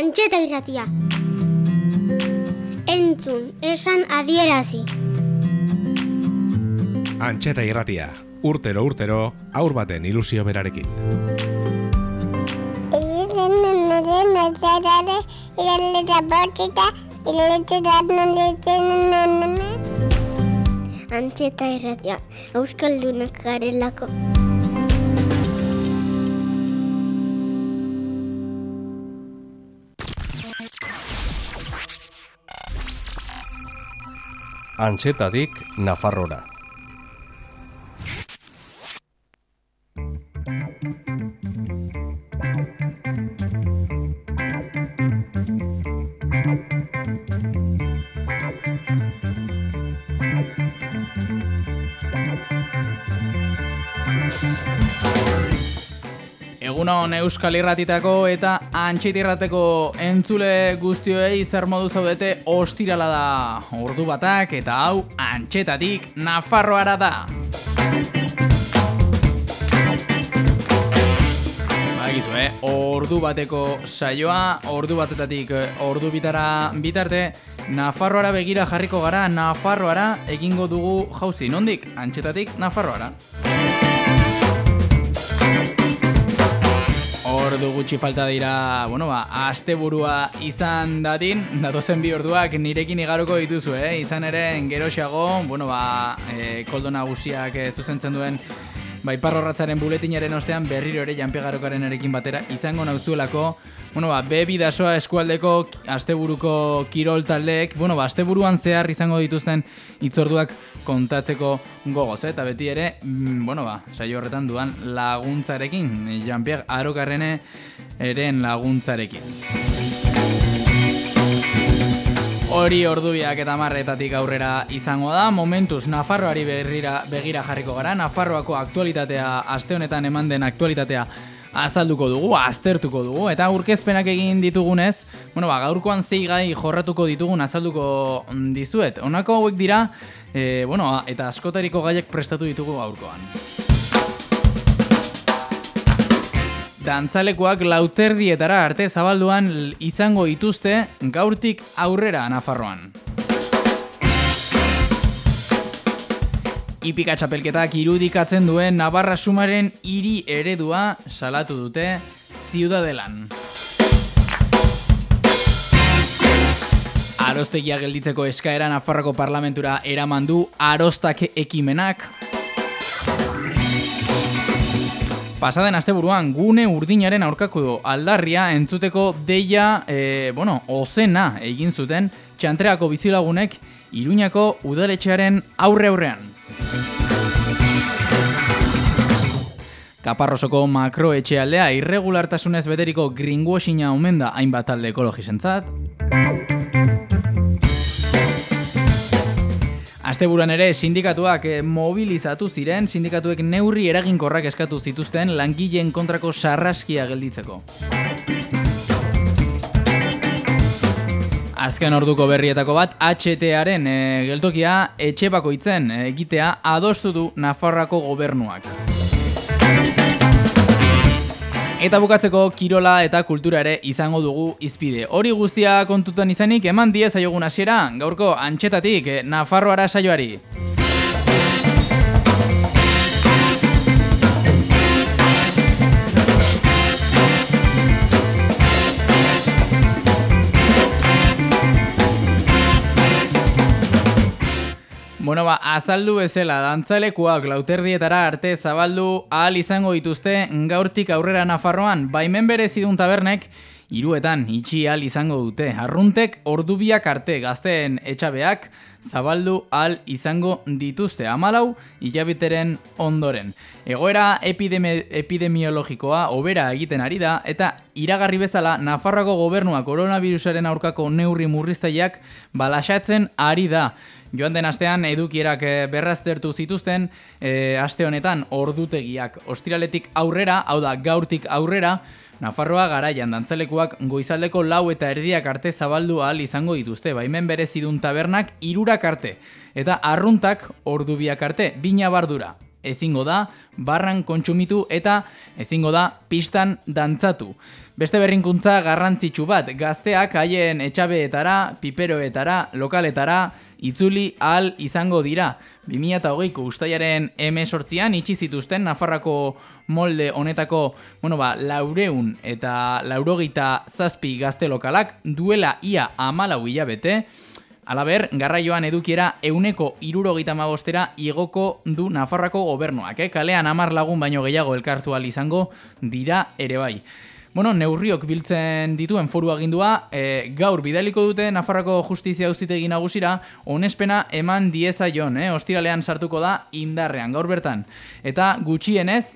Antxeta irratia. Entzun, esan adierazi. Antxeta irratia. Urtero urtero aur baten ilusio berarekin. Antxeta irratia. Euskaldunak garelako. Antxetadik Nafarrora. Euskal Irratitako eta Antxit Irrateko entzule guztioei zer modu zaudete ostirala da ordu batak eta hau Antxetatik Nafarroara da. Bagizu, eh? Ordu bateko saioa, ordu batetatik eh, ordu bitara bitarte, Nafarroara begira jarriko gara, Nafarroara egingo dugu jauzi, nondik? Antxetatik Nafarroara. Ordu gutxi falta dira, bueno ba, asteburua izan dadin, datozen bi orduak nirekin igaroko dituzu, eh? Izan ere, geroxeago, bueno ba, e, koldo nagusiak e, zuzentzen duen Bai, parrorratzaren buletinaren ostean berriro ere janpegarokaren erekin batera izango nauzuelako Bueno, ba, bebi dasoa eskualdeko asteburuko kirol taldeek, bueno, ba, asteburuan zehar izango dituzten itzorduak kontatzeko gogoz, eh? eta beti ere, mm, bueno, ba, saio horretan duan laguntzarekin, Jean-Pierre Arokarrene eren laguntzarekin. Hori ordubiak eta marretatik aurrera izango da, momentuz Nafarroari berrira, begira jarriko gara, Nafarroako aktualitatea, aste honetan eman den aktualitatea azalduko dugu, aztertuko dugu, eta aurkezpenak egin ditugunez, bueno, ba, gaurkoan zei gai jorratuko ditugun azalduko dizuet. Honako hauek dira, e, bueno, eta askotariko gaiak prestatu ditugu gaurkoan. Dantzalekoak lauterdietara arte zabalduan izango dituzte gaurtik aurrera Nafarroan. Ipika txapelketak irudikatzen duen Navarra Sumaren hiri eredua salatu dute Ciudadelan. Arostegia gelditzeko eskaera Nafarroko parlamentura eraman du Arostak ekimenak Pasaden asteburuan gune urdinaren aurkako aldarria entzuteko deia, e, bueno, ozena egin zuten txantreako bizilagunek Iruñako udaletxearen aurre aurrean. Kaparrosoko makroetxealdea irregulartasunez beteriko greenwashinga omen da hainbat talde ekologisentzat. Asteburuan ere sindikatuak eh, mobilizatu ziren, sindikatuek neurri eraginkorrak eskatu zituzten langileen kontrako sarraskia gelditzeko. Azken orduko berrietako bat, HTaren e, geltokia etxe bakoitzen egitea adostu du Nafarrako gobernuak. Eta bukatzeko kirola eta kultura ere izango dugu izpide. Hori guztia kontutan izanik eman die zaiogun hasiera gaurko antxetatik Nafarroara saioari. Bueno, ba, azaldu bezala, dantzalekuak lauterdietara arte zabaldu ahal izango dituzte gaurtik aurrera Nafarroan, baimen berezidun tabernek, iruetan itxi ahal izango dute. Arruntek ordubiak arte gazteen etxabeak zabaldu ahal izango dituzte. Amalau, hilabiteren ondoren. Egoera epidemi epidemiologikoa obera egiten ari da, eta iragarri bezala Nafarroako gobernua koronavirusaren aurkako neurri murriztaiak balasatzen ari da. Joan den astean edukierak eh, berraztertu zituzten e, aste honetan ordutegiak ostiraletik aurrera, hau da gaurtik aurrera, Nafarroa garaian dantzalekuak goizaldeko lau eta erdiak arte zabaldu ahal izango dituzte, baimen berezidun tabernak irurak arte, eta arruntak ordubiak arte, bina bardura. ezingo da barran kontsumitu eta ezingo da pistan dantzatu. Beste berrinkuntza garrantzitsu bat, gazteak haien etxabeetara, piperoetara, lokaletara, itzuli ahal izango dira. 2008ko ustaiaren M sortzian itxi zituzten Nafarrako molde honetako, bueno ba, laureun eta laurogita zazpi gazte lokalak duela ia amalau hilabete, Alaber, garraioan edukiera euneko irurogeita magostera igoko du Nafarrako gobernuak, eh? kalean amar lagun baino gehiago elkartu izango dira ere bai. Bueno, neurriok biltzen dituen foru agindua, e, gaur bidaliko dute Nafarroko justizia auzitegi nagusira, onespena eman dieza jon, eh? ostiralean sartuko da indarrean, gaur bertan. Eta gutxienez,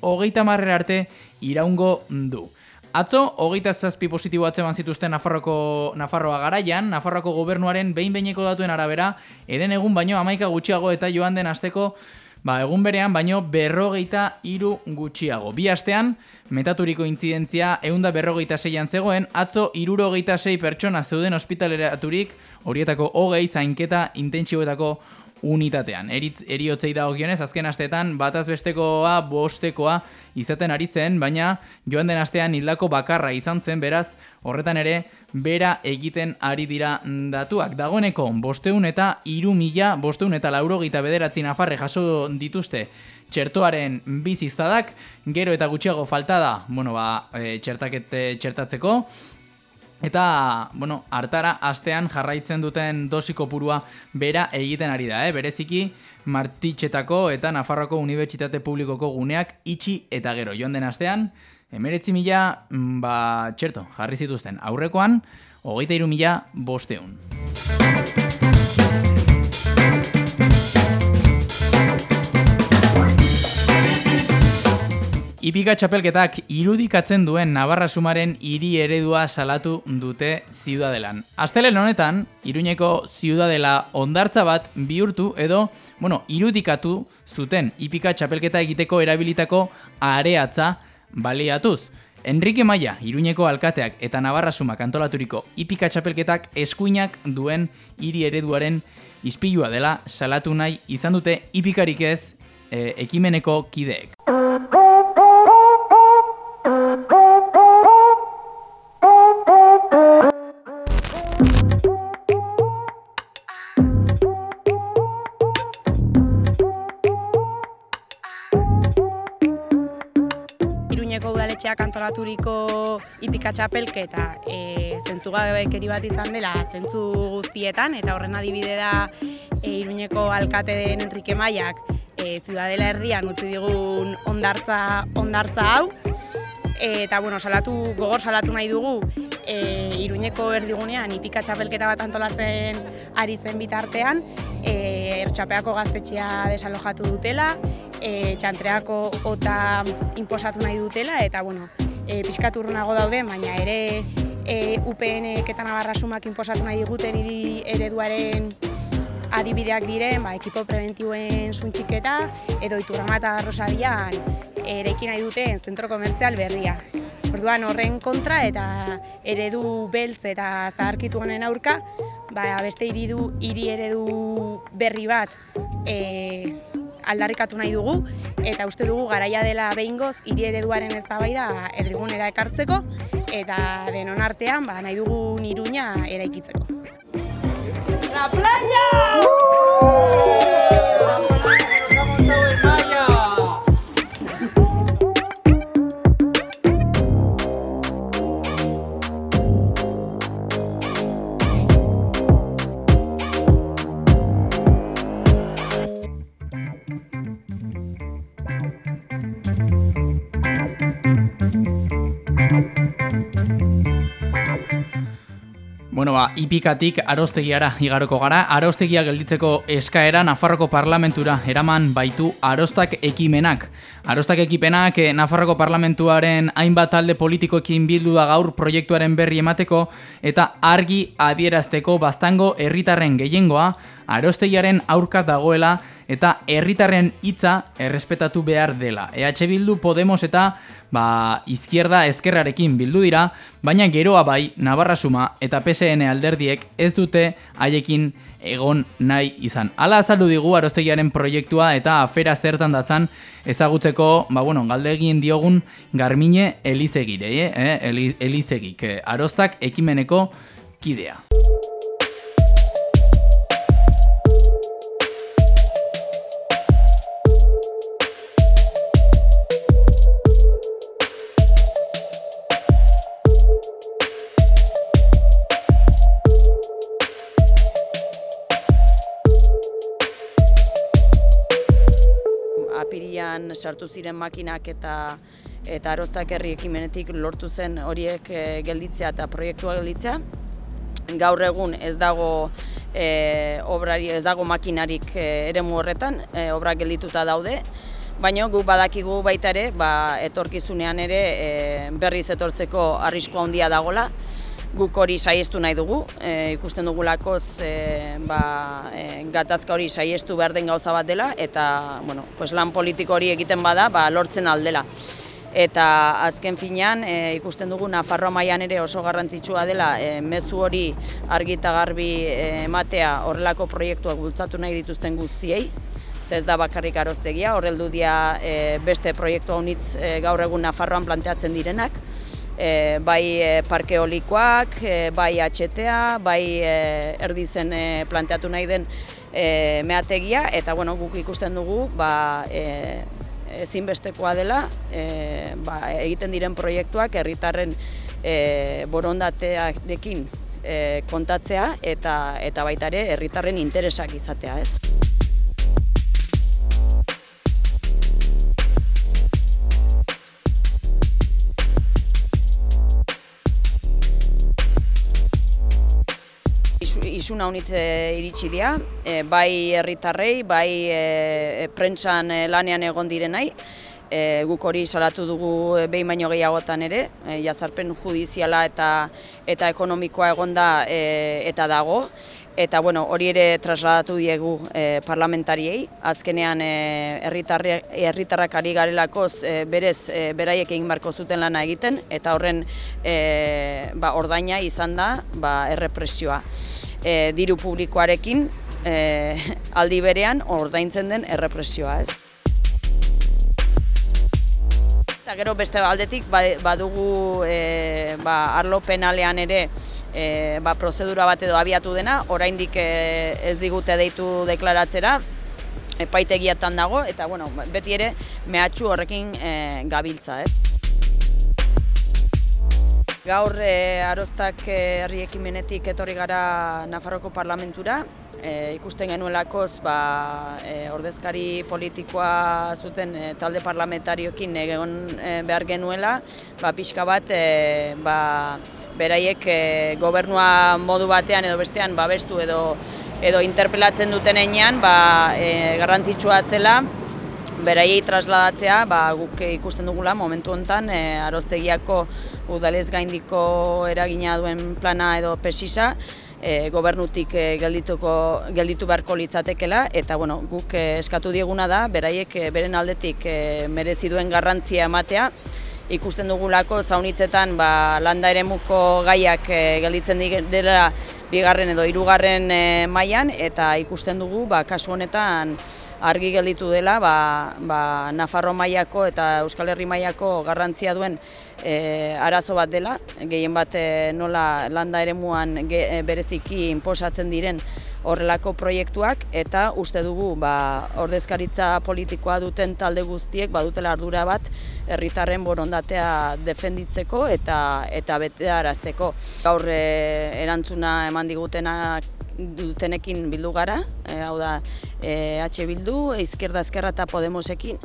hogeita marrera arte iraungo du. Atzo, hogeita zazpi positibo atzeman zituzten Nafarroko, Nafarroa garaian, Nafarroko gobernuaren behin-behineko datuen arabera, eren egun baino amaika gutxiago eta joan den asteko, ba, egun berean baino berrogeita iru gutxiago. Bi astean, metaturiko intzidentzia eunda berrogeita zeian zegoen, atzo irurogeita sei pertsona zeuden ospitaleraturik, horietako hogei zainketa intentsiboetako unitatean. Eritz, eriotzei da okionez, azken asteetan bataz bestekoa, bostekoa izaten ari zen, baina joan den astean hildako bakarra izan zen, beraz, horretan ere, bera egiten ari dira datuak. Dagoeneko, bosteun eta iru mila, bosteun eta laurogita bederatzi nafarre jaso dituzte txertoaren biziztadak, gero eta gutxiago falta da, bueno, ba, e, txertakete txertatzeko, Eta, bueno, hartara astean jarraitzen duten dosiko purua bera egiten ari da, eh? bereziki Martitxetako eta Nafarroko Unibertsitate Publikoko guneak itxi eta gero joan den astean, emeretzi mila, mm, ba, txerto, jarri zituzten aurrekoan, hogeita iru mila bosteun. Ipika txapelketak irudikatzen duen Navarra Sumaren hiri eredua salatu dute ziudadelan. Astelen honetan, Iruñeko ziudadela ondartza bat bihurtu edo, bueno, irudikatu zuten Ipika txapelketa egiteko erabilitako areatza baliatuz. Enrique Maia, Iruñeko alkateak eta Navarra Sumak antolaturiko Ipika txapelketak eskuinak duen hiri ereduaren izpilua dela salatu nahi izan dute Ipikarik ez e, ekimeneko kideek. Udaletxeak antolaturiko ipika txapelketa e, zentzu bat izan dela zentzu guztietan eta horren adibide da e, Iruñeko alkate den Enrique Maiak e, Ziudadela herrian utzi digun ondartza, ondartza hau. Eta bueno, salatu, gogor salatu nahi dugu e, Iruñeko erdigunean ipika txapelketa bat antolatzen ari zen bitartean e, ertxapeako gaztetxea desalojatu dutela e, txantreako ota inposatu nahi dutela, eta bueno, e, pixkaturrunago daude, baina ere e, UPN eta Navarra sumak inposatu nahi diguten hiri ereduaren adibideak diren, ba, ekipo preventiuen zuntxiketa, edo iturrama eta rosabian erekin nahi duten zentro komertzial berria. Orduan horren kontra eta eredu beltz eta zaharkitu honen aurka, ba, beste iridu, hiri eredu berri bat e, aldarrikatu nahi dugu eta uste dugu garaia dela behingoz hiri ereduaren eztabaida erdigunera ekartzeko eta denon artean ba, nahi dugu niruña eraikitzeko. La playa! Bueno, ba, ipikatik arostegiara igaroko gara. Arostegia gelditzeko eskaera Nafarroko parlamentura eraman baitu arostak ekimenak. Arostak ekipenak eh, Nafarroko parlamentuaren hainbat talde politikoekin bildu da gaur proiektuaren berri emateko eta argi adierazteko baztango herritarren gehiengoa arostegiaren aurka dagoela eta herritarren hitza errespetatu behar dela. EH Bildu Podemos eta ba, izquierda ezkerrarekin bildu dira, baina geroa bai Navarra Suma eta PSN alderdiek ez dute haiekin egon nahi izan. Hala azaldu digu arostegiaren proiektua eta afera zertan datzan ezagutzeko, ba bueno, galdegin diogun Garmine Elizegire, eh? Elizegik, arostak ekimeneko kidea. Apirian sartu ziren makinak eta eta arostak herri ekimenetik lortu zen horiek e, gelditzea eta proiektua gelditzea. Gaur egun ez dago e, obrari, ez dago makinarik e, eremu horretan, e, obra geldituta daude, baina gu badakigu baita ere, ba, etorkizunean ere e, berriz etortzeko arriskoa handia dagola guk hori saiestu nahi dugu, e, ikusten dugulakoz e, ba, e, gatazka hori saiestu behar den gauza bat dela, eta bueno, pues lan politiko hori egiten bada ba, lortzen aldela. Eta azken finean e, ikusten dugu Nafarroa mailan ere oso garrantzitsua dela e, mezu hori argi eta garbi ematea horrelako proiektuak bultzatu nahi dituzten guztiei, ze ez da bakarrik aroztegia, horreldu dia e, beste proiektu haunitz e, gaur egun Nafarroan planteatzen direnak, e, bai e, parke olikoak, e, bai HTA, bai e, erdizen e, planteatu nahi den e, meategia, eta bueno, guk ikusten dugu ba, e, ezinbestekoa dela e, ba, egiten diren proiektuak herritarren e, borondatearekin e, kontatzea eta, eta baita ere herritarren interesak izatea ez. Isuna honitz iritsi dira, e, bai herritarrei, bai e, prentsan e, lanean egon direnai, e, guk hori salatu dugu behin baino gehiagotan ere, e, jazarpen judiziala eta eta ekonomikoa egonda e, eta dago, eta bueno, hori ere trasladatu diegu e, parlamentariei, azkenean herritarrak ari garelakoz e, berez e, beraiek egin barko zuten lana egiten, eta horren e, ba, ordaina izan da ba, errepresioa e, diru publikoarekin e, aldi berean ordaintzen den errepresioa, ez? Eta gero beste aldetik ba, badugu e, ba, arlo penalean ere e, ba, prozedura bat edo abiatu dena, oraindik e, ez digute deitu deklaratzera, epaitegiatan dago, eta bueno, beti ere mehatxu horrekin e, gabiltza. Eh? Gaur e, arostak eh, herri ekimenetik etorri gara Nafarroko parlamentura. E, ikusten genuelakoz ba, e, ordezkari politikoa zuten talde parlamentariokin egon behar genuela, ba, pixka bat e, ba, beraiek e, gobernua modu batean edo bestean babestu edo edo interpelatzen duten einean, ba, e, garrantzitsua zela, beraiei trasladatzea, ba, guk ikusten dugula momentu honetan e, aroztegiako udalez gaindiko eragina duen plana edo pesisa, e, gobernutik e, geldituko, gelditu beharko litzatekela, eta bueno, guk e, eskatu dieguna da, beraiek e, beren aldetik e, merezi duen garrantzia ematea, ikusten dugulako zaunitzetan ba, landa ere muko gaiak e, gelditzen dira bigarren edo hirugarren e, mailan eta ikusten dugu ba, kasu honetan argi gelditu dela ba, ba, Nafarro mailako eta Euskal Herri mailako garrantzia duen e, arazo bat dela, gehien bat e, nola landa eremuan ge, e, bereziki inposatzen diren horrelako proiektuak eta uste dugu ba, ordezkaritza politikoa duten talde guztiek badutela ardura bat herritarren borondatea defenditzeko eta eta betearazteko. Gaur e, erantzuna eman digutenak dutenekin bildu gara, e, hau da e, H Bildu, Izquierda Ezkerra eta Podemosekin,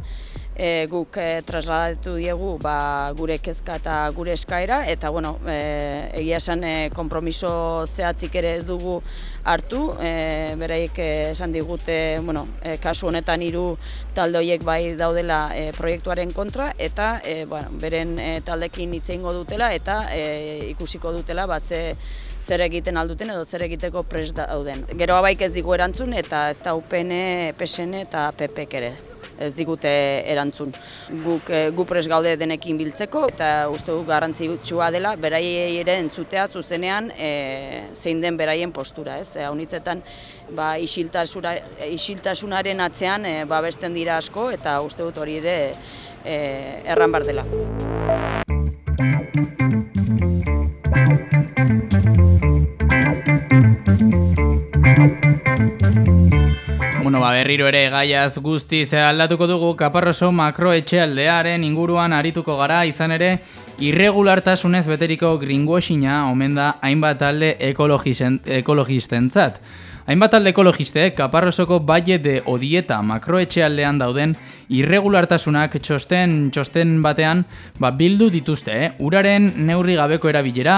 e, guk e, trasladatu diegu ba, gure kezka eta gure eskaera, eta bueno, e, egia esan e, kompromiso zehatzik ere ez dugu hartu, e, beraik esan digute, bueno, e, kasu honetan hiru talde horiek bai daudela e, proiektuaren kontra, eta e, bueno, beren e, taldekin hitz dutela, eta e, ikusiko dutela, bat ze, zer egiten alduten edo zer egiteko pres dauden. Gero abaik ez digu erantzun eta ez da UPN, PSN eta PPek ere ez digute erantzun. Guk e, gu pres gaude denekin biltzeko eta uste du garrantzitsua dela beraiei ere entzutea zuzenean e, zein den beraien postura, ez? Hau ba isiltasunaren atzean e, babesten dira asko eta uste dut hori ere e, erran bar dela. Berriro ere gaiaz guztiz aldatuko dugu Kaparroso makroetxealdearen inguruan arituko gara izan ere irregulartasunez beteriko greenwashinga omen da hainbat talde ekologistentzat. Hainbat alde ekologistek kaparrosoko baie de odieta makroetxealdean dauden irregulartasunak txosten txosten batean ba, bildu dituzte, eh? uraren neurri gabeko erabilera,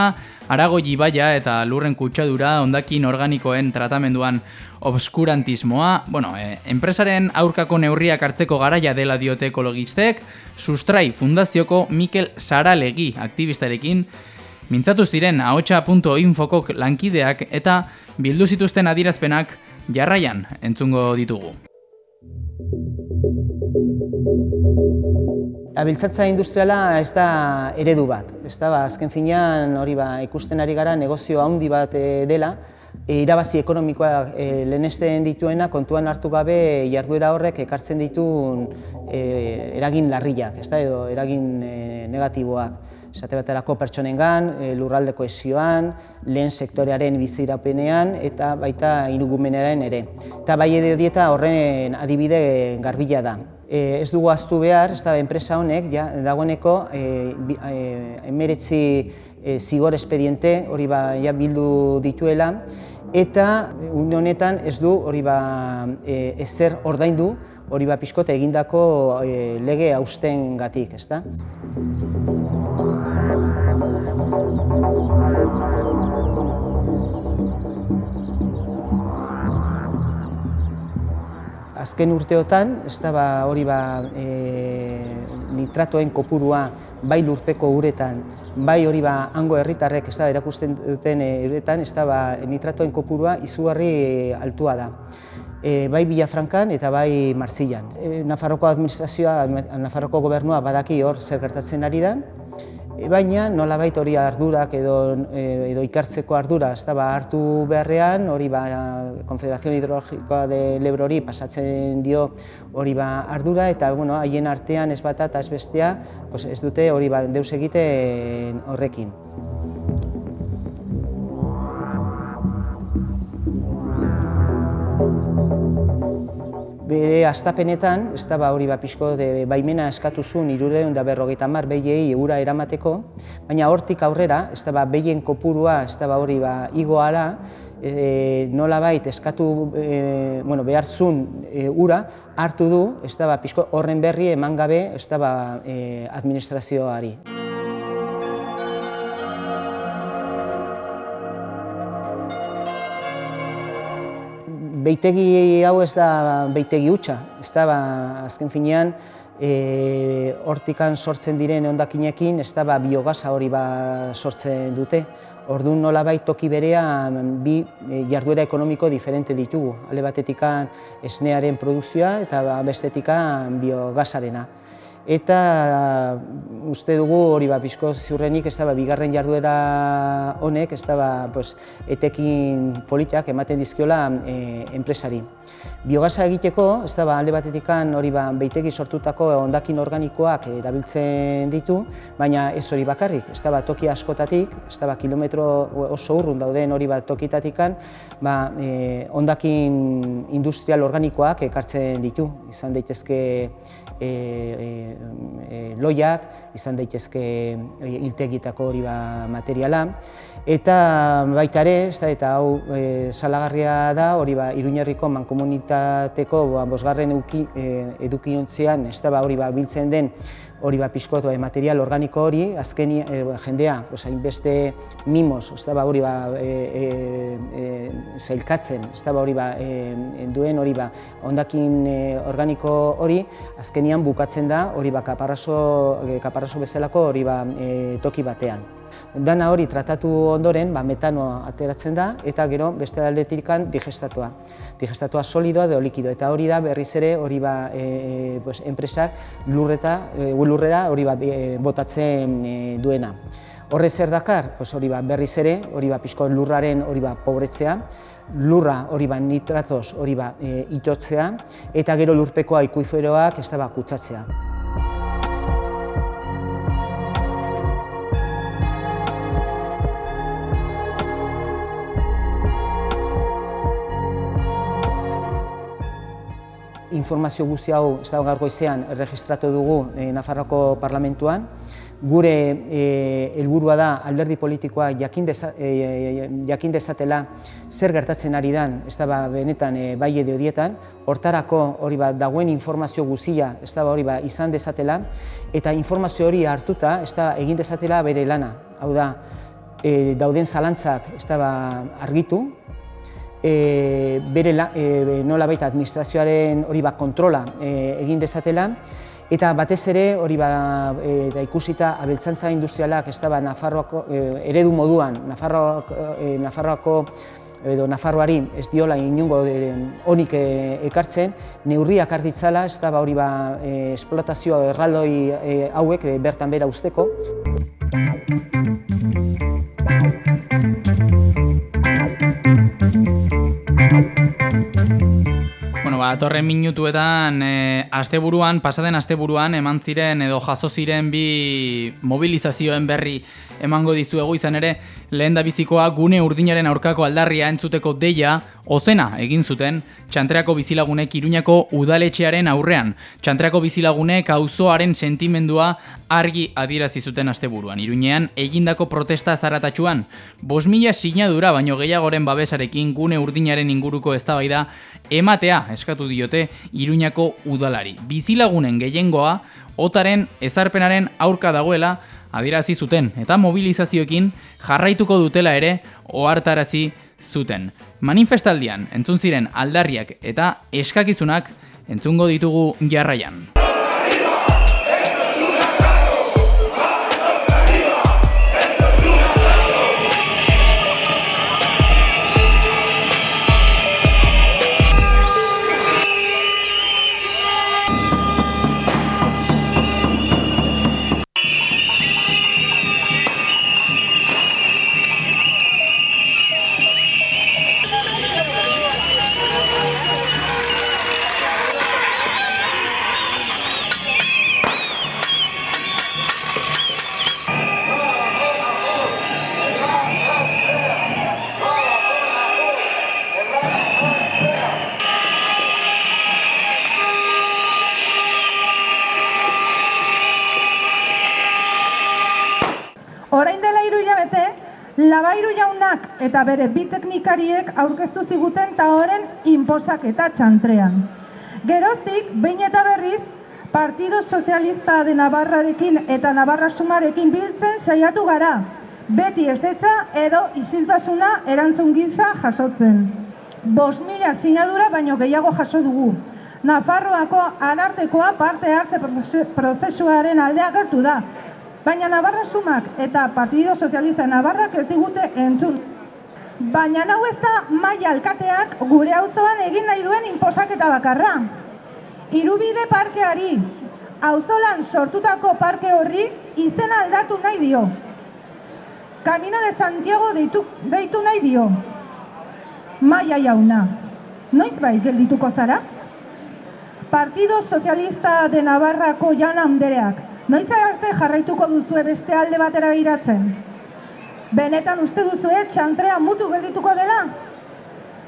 arago jibaia eta lurren kutsadura ondakin organikoen tratamenduan obskurantismoa, bueno, eh, enpresaren aurkako neurriak hartzeko garaia dela diote ekologistek, sustrai fundazioko Mikel Saralegi aktivistarekin, mintzatu ziren ahotsa.infoko lankideak eta bildu zituzten adierazpenak jarraian entzungo ditugu. Abiltzatza industriala ez da eredu bat, ez da, ba, azken finean hori ba, ikusten ari gara negozio handi bat e, dela, e, irabazi ekonomikoa e, lehenesten dituena kontuan hartu gabe jarduera horrek ekartzen ditun e, eragin larriak, ez da, edo eragin e, negatiboak esate baterako pertsonengan, e, lurraldeko esioan, lehen sektorearen bizirapenean eta baita inugumenaren ere. Eta bai edo dieta horren adibide garbila da. E, ez dugu aztu behar, ez da enpresa honek, ja, dagoeneko e, e, emeretzi e, zigor espediente hori ba, ja, bildu dituela, eta une honetan ez du hori ba, e, ezer ordaindu hori ba pixkote egindako e, lege hausten gatik, Azken urteotan, ez da ba, hori ba, e, nitratoen kopurua bai lurpeko uretan, bai hori ba, hango herritarrek ez da erakusten duten e, uretan, ez da ba, nitratoen kopurua izugarri altua da. E, bai Bilafrankan eta bai Marzilan. E, Nafarroko administrazioa, Nafarroko gobernua badaki hor zer gertatzen ari e, baina nolabait hori ardurak edo, e, edo ikartzeko ardura ez ba, hartu beharrean, hori ba, Konfederazio Hidrologikoa de Lebrori pasatzen dio hori ba, ardura eta bueno, haien artean ez bat eta ez bestea pues ez dute hori ba, deus egiten horrekin. Bere astapenetan, ez da ba hori ba pixko de baimena eskatu zuen irureun da berrogeita mar behiei eura eramateko, baina hortik aurrera, ez da ba behien kopurua, ez da ba hori ba igoara, e, nola bait eskatu e, bueno, behar zuen e, ura, hartu du, ez da ba pixko horren berri eman gabe, ez da ba e, administrazioari. Beitegi hau ez da beitegi hutsa, ez da, ba, azken finean, e, hortikan sortzen diren ondakinekin, ez da, ba, biogasa hori ba, sortzen dute. Orduan nola bai toki berean bi e, jarduera ekonomiko diferente ditugu. Ale batetikan esnearen produkzioa eta ba, bestetikan biogasarena eta uste dugu hori ba bizko ziurrenik ez da ba, bigarren jarduera honek ez da ba, pues, etekin politiak ematen dizkiola e, enpresari. Biogasa egiteko ez da ba, alde batetikan hori ba, beitegi sortutako ondakin organikoak erabiltzen ditu, baina ez hori bakarrik, ez da ba, toki askotatik, ez da ba, kilometro oso urrun dauden hori ba, tokitatikan, ba, e, ondakin industrial organikoak ekartzen ditu, izan daitezke e, e, e, loiak, izan daitezke e, iltegitako hori ba, materiala, eta baita ere, eta hau e, salagarria da, hori ba, Iruñerriko mankomunitateko ba, bosgarren eduki, e, edukiontzean, ez da, ba, hori ba, biltzen den hori ba pizkotu e, material organiko hori, azken e, jendea, pues, hainbeste mimos, ez ba, hori ba, e, e, e, zelkatzen, ez ba, hori ba, e, duen hori ba, ondakin e, organiko hori, azkenian bukatzen da, hori ba, kaparraso, e, kaparraso bezalako hori ba, e, toki batean. Dana hori tratatu ondoren, ba, metanoa ateratzen da, eta gero beste aldetikan digestatua. Digestatua solidoa edo likido, eta hori da berriz ere hori ba, e, e, pues, enpresak lurreta, e, lurrera hori ba, e, botatzen e, duena. Horre zer dakar, pues hori ba, berriz ere, hori ba, pixko lurraren hori ba, pobretzea, lurra hori ba, nitratoz hori ba, e, itotzea, eta gero lurpekoa ikuiferoak ez da ba, kutsatzea. Informazio guzti hau ez da gaur goizean erregistratu dugu e, Nafarroko parlamentuan. Gure e, helburua da alderdi politikoa jakin, deza, e, jakin dezatela zer gertatzen ari dan, ez da ba, benetan e, bai edo dietan, hortarako hori ba, dagoen informazio guzia ez da ba, hori ba, izan dezatela, eta informazio hori hartuta ez da egin dezatela bere lana. Hau da, e, dauden zalantzak ez da ba, argitu, e, bere la, e, nola baita administrazioaren hori bat kontrola e, egin dezatela, eta batez ere hori ba, e, da ikusita abeltzantza industrialak ez da ba, Nafarroako, e, eredu moduan, Nafarroako, e, Nafarroako edo Nafarroari ez diola inungo honik e, ekartzen, neurriak arditzala, ez da ba, hori ba, e, esplotazioa erraldoi e, hauek e, bertan bera usteko. Ba, atorren minutuetan, e, asteburuan, pasaden asteburuan, eman ziren edo jaso ziren bi mobilizazioen berri emango dizuegu. Izan ere, lehen da bizikoa gune urdinaren aurkako aldarria entzuteko deia, ozena egin zuten, txantreako bizilagunek iruñako udaletxearen aurrean. Txantreako bizilagunek auzoaren sentimendua argi adierazi zuten asteburuan. Iruñean egindako protesta zaratatxuan, bos mila sinadura baino gehiagoren babesarekin gune urdinaren inguruko eztabaida ematea eskatu diote Iruñako udalari. Bizilagunen gehiengoa, otaren ezarpenaren aurka dagoela, adirazi zuten eta mobilizazioekin jarraituko dutela ere ohartarazi zuten. Manifestaldian entzun ziren aldarriak eta eskakizunak entzungo ditugu jarraian. Labairu jaunak eta bere bi teknikariek aurkeztu ziguten eta horren inposak eta txantrean. Geroztik, behin eta berriz, Partido Sozialista de Navarrarekin eta Navarra Sumarekin biltzen saiatu gara, beti ezetza edo isiltasuna erantzun gisa jasotzen. Bos mila sinadura baino gehiago jaso dugu. Nafarroako arartekoa parte hartze prozesuaren aldea gertu da, Baina Navarra Sumak eta Partido Sozialista Navarrak ez digute entzun. Baina hau ez da maia alkateak gure auzoan egin nahi duen inposaketa bakarra. Irubide parkeari, auzolan sortutako parke horri izena aldatu nahi dio. Camino de Santiago deitu, deitu nahi dio. Maia jauna, noiz bai geldituko zara? Partido Sozialista de Navarrako jaun handereak, Noiz arte jarraituko duzue beste alde batera behiratzen? Benetan uste duzue txantrea mutu geldituko dela?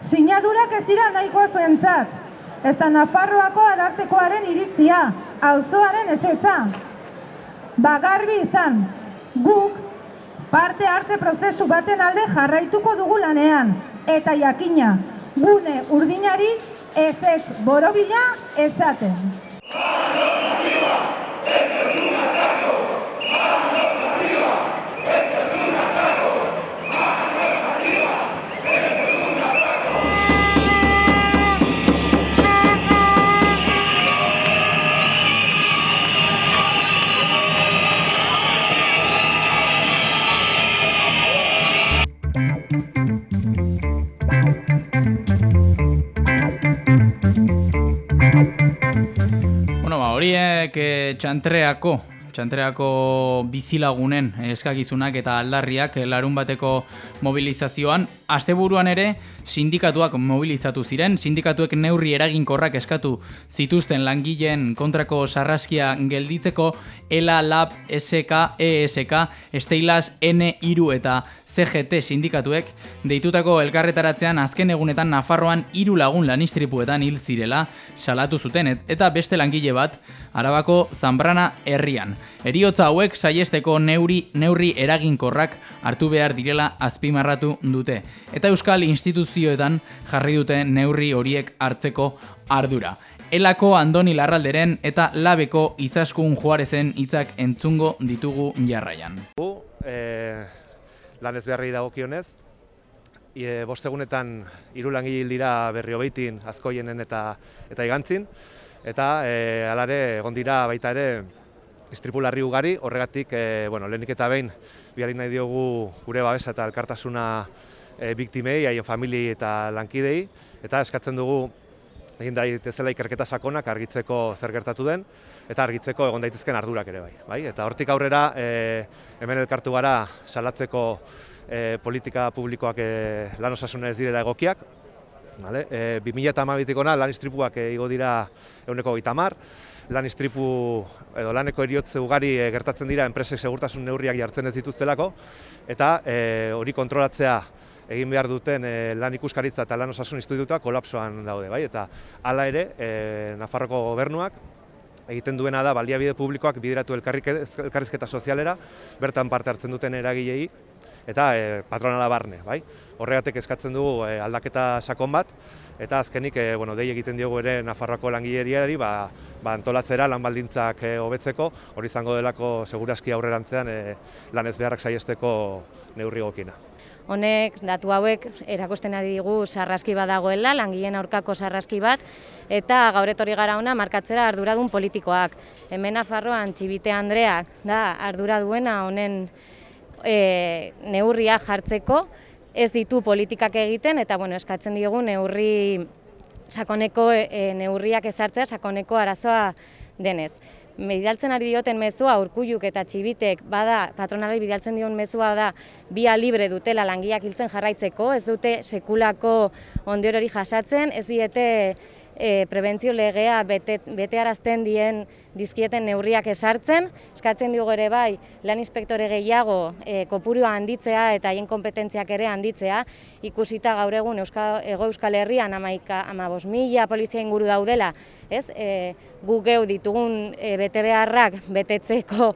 Sinadurak ez dira nahikoa zuentzat. Ez da Nafarroako arartekoaren iritzia. auzoaren ezetza. Bagarbi izan, guk parte hartze prozesu baten alde jarraituko dugu lanean. Eta jakina, gune urdinari ez ez borobila ezaten. Bueno, horiek e, txantreako, txantreako bizilagunen eskakizunak eta aldarriak eh, larun bateko mobilizazioan. Asteburuan ere, sindikatuak mobilizatu ziren, sindikatuek neurri eraginkorrak eskatu zituzten langileen kontrako sarraskia gelditzeko, ELA, LAB, SK, ESK, Steilas, N3 eta CGT sindikatuek deitutako elkarretaratzean azken egunetan Nafarroan hiru lagun lanistripuetan hil zirela salatu zuten et- eta beste langile bat Arabako Zambrana herrian. Eriotza hauek saiesteko neuri neurri eraginkorrak hartu behar direla azpimarratu dute eta euskal instituzioetan jarri dute neurri horiek hartzeko ardura. Elako Andoni Larralderen eta Labeko Izaskun Juarezen hitzak entzungo ditugu jarraian. Gu, e, lan ez beharri dagokionez, e, bost egunetan hiru langile dira berri hobeitin, azkoienen eta eta igantzin, eta e, alare egon dira baita ere istripu larri ugari, horregatik, e, bueno, lehenik eta behin, bihari nahi diogu gure babesa eta elkartasuna e, biktimei, haien famili eta lankidei, eta eskatzen dugu egin daitezela ikerketa sakonak argitzeko zer gertatu den, eta argitzeko egon daitezken ardurak ere bai. bai? Eta hortik aurrera e, hemen elkartu gara salatzeko e, politika publikoak e, lan osasuna ez direla egokiak, Vale? E, 2008 ona lan istripuak e, igo dira eguneko gita lan istripu edo laneko eriotze ugari e, gertatzen dira enpresek segurtasun neurriak jartzen ez dituztelako, eta e, hori kontrolatzea egin behar duten e, lan ikuskaritza eta lan osasun institutuak kolapsoan daude, bai? Eta hala ere, e, Nafarroko gobernuak egiten duena da baliabide publikoak bideratu elkarrizketa sozialera, bertan parte hartzen duten eragilei eta e, patronala barne, bai? Horregatik eskatzen dugu e, aldaketa sakon bat, eta azkenik e, bueno, dei egiten diogu ere Nafarroako langileriari ba, ba antolatzera lan baldintzak hobetzeko, hori izango delako segurazki aurrerantzean e, lan ez beharrak saiesteko neurri egokina. Honek, datu hauek, erakusten ari digu sarraski bat dagoela, langileen aurkako sarraski bat, eta gaur etorri gara ona markatzera arduradun politikoak. Hemen Nafarroan Txibite Andreak da ardura duena honen e, neurria jartzeko, ez ditu politikak egiten, eta bueno, eskatzen diogu neurri sakoneko e, neurriak ezartzea sakoneko arazoa denez. Bidaltzen ari dioten mezua urkulluk eta txibitek bada patronalei bidaltzen dion mezua da bia libre dutela langileak hiltzen jarraitzeko, ez dute sekulako ondiorori jasatzen, ez diete e, prebentzio legea bete, betearazten dien dizkieten neurriak esartzen, eskatzen dugu ere bai lan inspektore gehiago e, kopurua handitzea eta haien kompetentziak ere handitzea, ikusita gaur egun Euskal, Ego Euskal Herrian amaika, amabos mila polizia inguru daudela, ez? E, gu geu ditugun e, bete beharrak betetzeko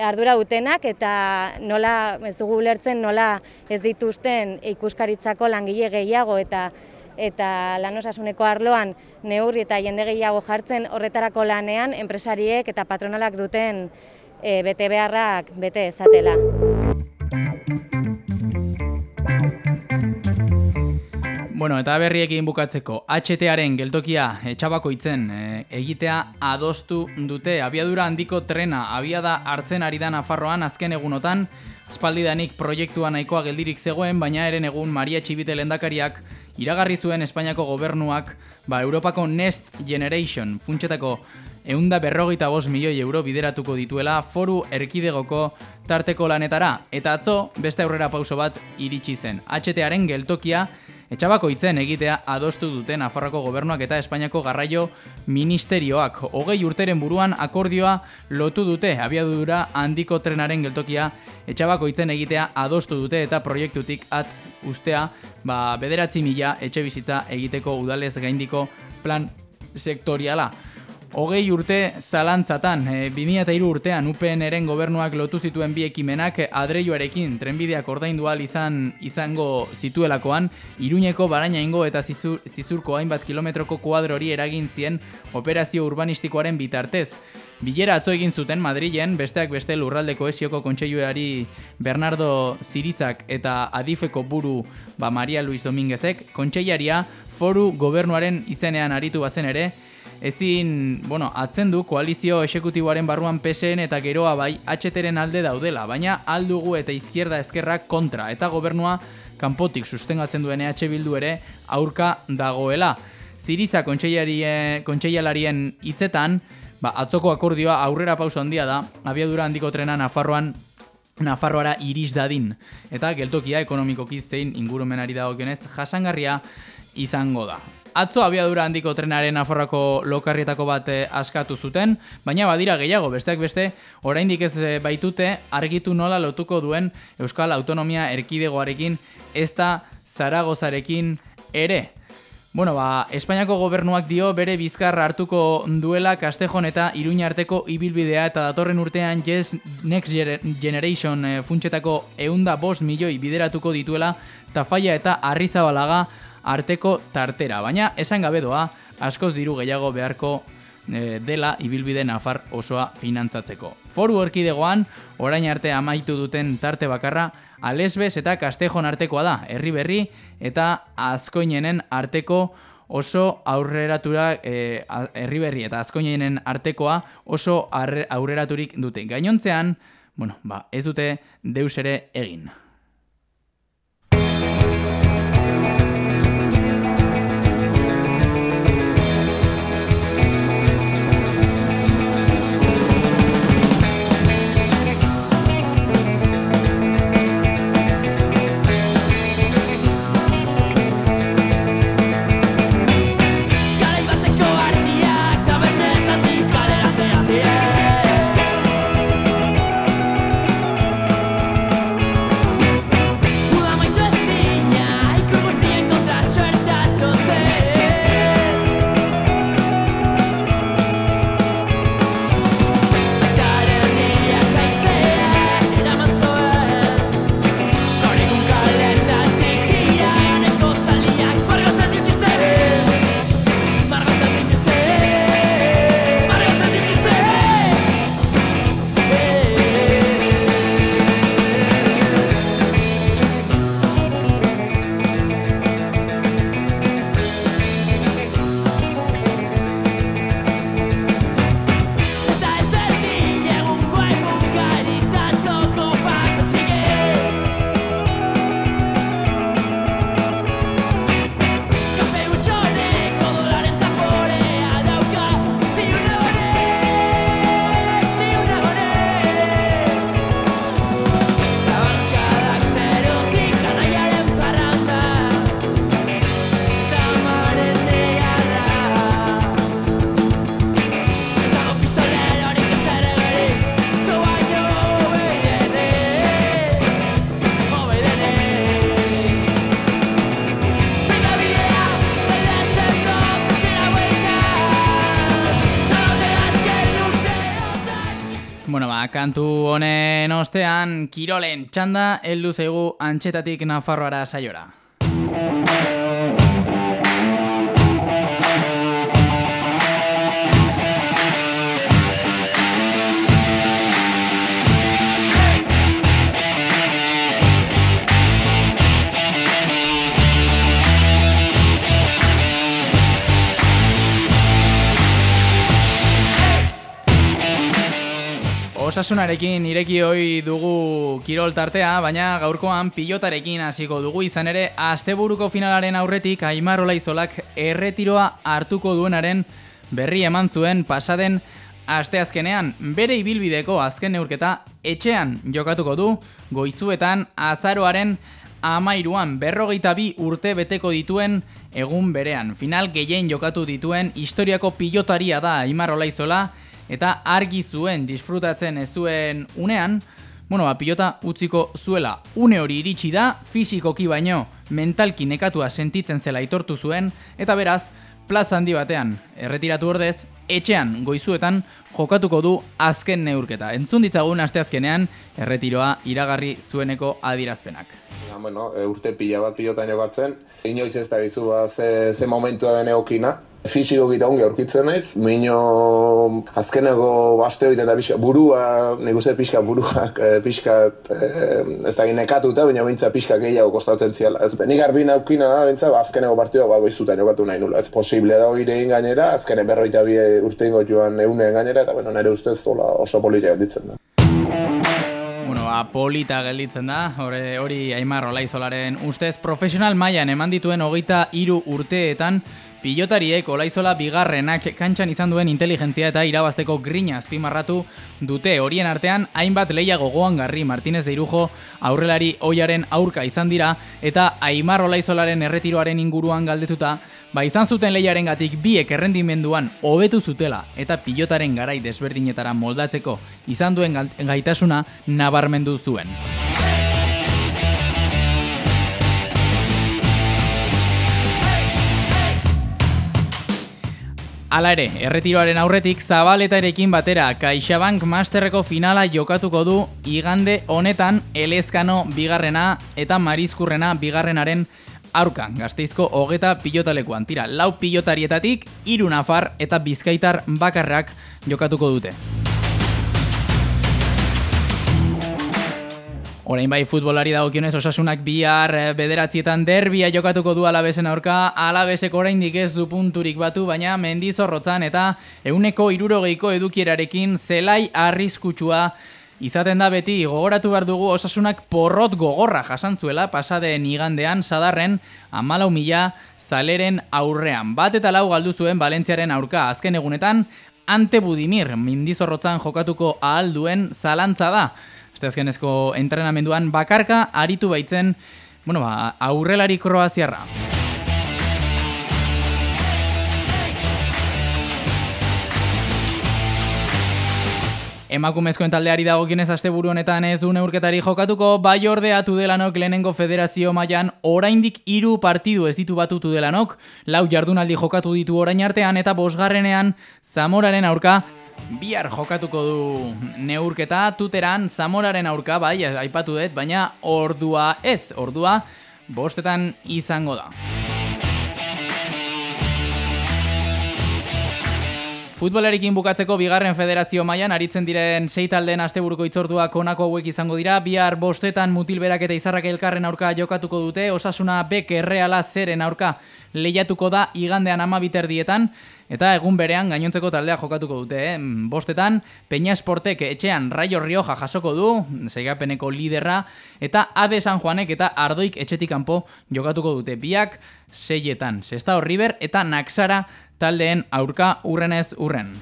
ardura dutenak eta nola ez dugu ulertzen nola ez dituzten ikuskaritzako langile gehiago eta eta lan osasuneko arloan neurri eta jende gehiago jartzen horretarako lanean enpresariek eta patronalak duten e, bete beharrak bete ezatela. Bueno, eta berriekin bukatzeko, HTaren geltokia etxabakoitzen e, egitea adostu dute abiadura handiko trena abiada hartzen ari da Nafarroan azken egunotan, espaldidanik proiektua nahikoa geldirik zegoen, baina eren egun Maria Txibite lendakariak iragarri zuen Espainiako gobernuak ba, Europako Next Generation funtsetako eunda berrogeita bost milioi euro bideratuko dituela foru erkidegoko tarteko lanetara, eta atzo beste aurrera pauso bat iritsi zen. HTaren geltokia Etxabako itzen egitea adostu dute Nafarroko gobernuak eta Espainiako garraio ministerioak. Hogei urteren buruan akordioa lotu dute abiadura handiko trenaren geltokia etxabako itzen egitea adostu dute eta proiektutik at ustea ba, bederatzi mila etxe bizitza egiteko udalez gaindiko plan sektoriala. Hogei urte zalantzatan, e, 2003 urtean UPN-eren gobernuak lotu zituen bi ekimenak adreioarekin trenbideak ordaindu ahal izan izango zituelakoan, Iruñeko barainaingo eta zizur, zizurko hainbat kilometroko kuadro hori eragin zien operazio urbanistikoaren bitartez. Bilera atzo egin zuten Madrilen, besteak beste lurraldeko esioko kontseiluari Bernardo Zirizak eta Adifeko buru ba Maria Luis Dominguezek, kontseilaria foru gobernuaren izenean aritu bazen ere, ezin, bueno, atzen du koalizio esekutiboaren barruan PSN eta geroa bai HTren alde daudela, baina aldugu eta izquierda eskerrak kontra eta gobernua kanpotik sustengatzen duen EH Bildu ere aurka dagoela. Ziriza kontseialarien hitzetan, ba, atzoko akordioa aurrera pauso handia da, abiadura handiko trena Nafarroan Nafarroara iris dadin. Eta geltokia ekonomikoki zein ingurumenari dagokionez jasangarria izango da. Atzo abiadura handiko trenaren aforrako lokarrietako bat eh, askatu zuten, baina badira gehiago, besteak beste, oraindik ez eh, baitute argitu nola lotuko duen Euskal Autonomia Erkidegoarekin ez da Zaragozarekin ere. Bueno, ba, Espainiako gobernuak dio bere bizkarra hartuko duela Castejon eta Iruña arteko ibilbidea eta datorren urtean Yes Next Generation e, funtsetako eunda bost milioi bideratuko dituela Tafaia eta Arrizabalaga arteko tartera. Baina esan gabe doa, askoz diru gehiago beharko e, dela ibilbide nafar osoa finantzatzeko. Foru orkidegoan, orain arte amaitu duten tarte bakarra, Alesbes eta Kastejon artekoa da, herri berri eta azkoinenen arteko oso aurreratura e, herri berri eta azkoinenen artekoa oso aurreraturik dute. Gainontzean, bueno, ba, ez dute deus ere egin. Kantu honen ostean, Kirolen txanda, heldu zaigu antxetatik Nafarroara saiora. Osasunarekin ireki hoi dugu kirol tartea, baina gaurkoan pilotarekin hasiko dugu izan ere asteburuko finalaren aurretik Aimar Olaizolak erretiroa hartuko duenaren berri eman zuen pasaden asteazkenean bere ibilbideko azken neurketa etxean jokatuko du goizuetan azaroaren amairuan berrogeita bi urte beteko dituen egun berean. Final gehien jokatu dituen historiako pilotaria da Aimar Olaizola eta argi zuen disfrutatzen ez zuen unean, bueno, ba, pilota utziko zuela une hori iritsi da, fizikoki baino mentalki nekatua sentitzen zela aitortu zuen, eta beraz, plaza handi batean. Erretiratu ordez, etxean goizuetan jokatuko du azken neurketa. Entzun ditzagun asteazkenean erretiroa iragarri zueneko adirazpenak. Ja, bueno, e, urte pila bat pilotan jokatzen, inoiz ez da gizu ba, ze, ze momentua den eokina. Fisiko gita ongi aurkitzen naiz, mino azkeneko baste hori da pixka, burua, nik uste pixka buruak, e, pixka, e, ez da ginekatuta, baina bintza pixka gehiago kostatzen ziala. Ez, nik garbin aukina da, bintza, ba, azkeneko partidua ba, goizutan jokatu nahi nula. Ez posible da hori egin gainera, azkene berroita bi urte ingo joan egunen gainera, eta bueno, nire ustez hola, oso politia ditzen da. Bueno, ba, polita gelditzen da, hori, hori Aimar Olaizolaren ustez profesional mailan eman dituen hogeita hiru urteetan Pilotariek Olaizola bigarrenak kantxan izan duen inteligentzia eta irabazteko grina azpimarratu dute horien artean hainbat leia gogoan garri Martínez de Irujo aurrelari oiaren aurka izan dira eta Aimar Olaizolaren erretiroaren inguruan galdetuta Ba izan zuten lehiaren gatik biek errendimenduan hobetu zutela eta pilotaren garai desberdinetara moldatzeko izan duen gaitasuna nabarmendu zuen. Hala ere, erretiroaren aurretik zabaletarekin batera CaixaBank Masterreko finala jokatuko du igande honetan Elezkano bigarrena eta Marizkurrena bigarrenaren aurka. Gazteizko hogeta pilotalekuan. Tira, lau pilotarietatik, iru nafar eta bizkaitar bakarrak jokatuko dute. Orain bai futbolari dagokionez osasunak bihar eh, bederatzietan derbia jokatuko du alabesen aurka, alabesek oraindik ez du punturik batu, baina mendizorrotzan eta euneko irurogeiko edukierarekin zelai arriskutsua izaten da beti gogoratu behar dugu osasunak porrot gogorra jasan zuela pasadeen igandean sadarren amalau mila zaleren aurrean. Bat eta lau galdu zuen Valentziaren aurka azken egunetan, ante budimir mindizorrotzan jokatuko ahal duen zalantza da. Azteazkenezko entrenamenduan bakarka aritu baitzen bueno, ba, aurrelari kroaziarra. Emakumezkoen taldeari dagokionez asteburu honetan ez du neurketari jokatuko, bai ordea Tudelanok lehenengo federazio mailan oraindik hiru partidu ez ditu batu Tudelanok, lau jardunaldi jokatu ditu orain artean eta bosgarrenean Zamoraren aurka Bihar jokatuko du neurketa tuteran Zamoraren aurka, bai, aipatu dut, baina ordua ez, ordua bostetan izango da. Futbolarekin bukatzeko bigarren federazio mailan aritzen diren sei taldeen asteburuko itzorduak honako hauek izango dira. Bihar bostetan mutilberak eta izarrak elkarren aurka jokatuko dute. Osasuna bek erreala zeren aurka lehiatuko da igandean ama biterdietan. Eta egun berean gainontzeko taldea jokatuko dute. Eh? Bostetan, Peña Esportek etxean Raio Rioja jasoko du, zeigapeneko liderra. Eta Ade San Juanek eta Ardoik etxetik kanpo jokatuko dute. Biak seietan, Sestao River eta Naxara taldeen aurka urrenez urren.